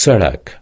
Sarak.